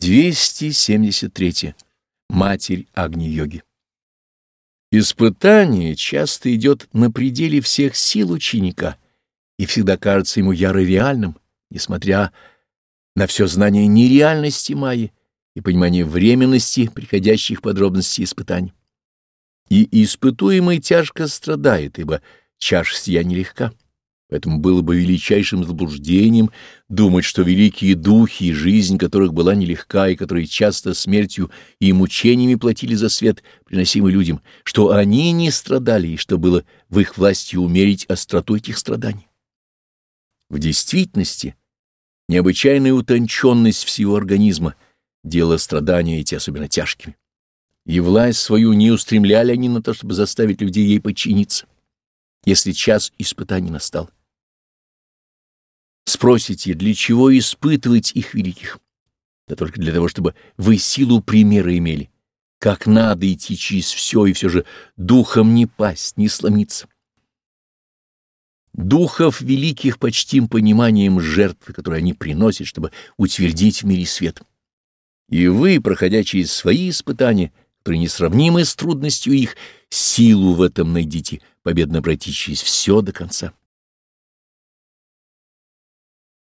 273. Матерь Агни-йоги. Испытание часто идет на пределе всех сил ученика и всегда кажется ему яро реальным, несмотря на все знание нереальности Майи и понимание временности приходящих подробностей испытаний. И испытуемый тяжко страдает, ибо чаша сия нелегка. Поэтому было бы величайшим заблуждением думать, что великие духи, жизнь которых была нелегка и которые часто смертью и мучениями платили за свет, приносимый людям, что они не страдали и что было в их власти умерить остроту этих страданий. В действительности, необычайная утонченность всего организма делала страдания эти особенно тяжкими. И власть свою не устремляли они на то, чтобы заставить людей ей подчиниться, если час испытаний настал. Спросите, для чего испытывать их великих? Да только для того, чтобы вы силу примера имели, как надо идти через все и все же духом не пасть, не сломиться. Духов великих почтим пониманием жертвы, которые они приносят, чтобы утвердить в мире свет. И вы, проходя через свои испытания, которые несравнимы с трудностью их, силу в этом найдите, победно пройти через все до конца.